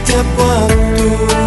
setiap waktu